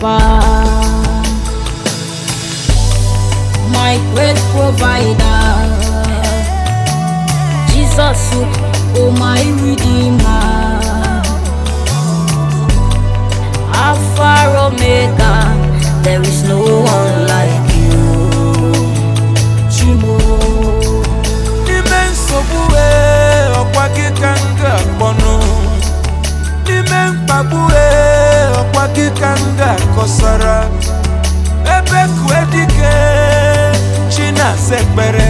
Papa. My great provider, Jesus, oh my Redeemer. все бере.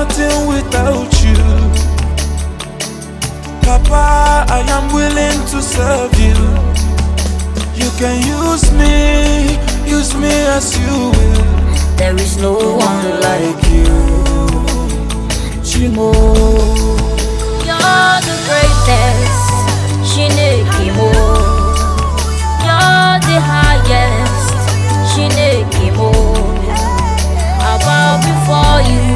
nothing without you. Papa, I am willing to serve you. You can use me, use me as you will. There is no one like you. Chimo. You're the greatest. Shinekimo. You're the highest. Shinekimo. I bow before you.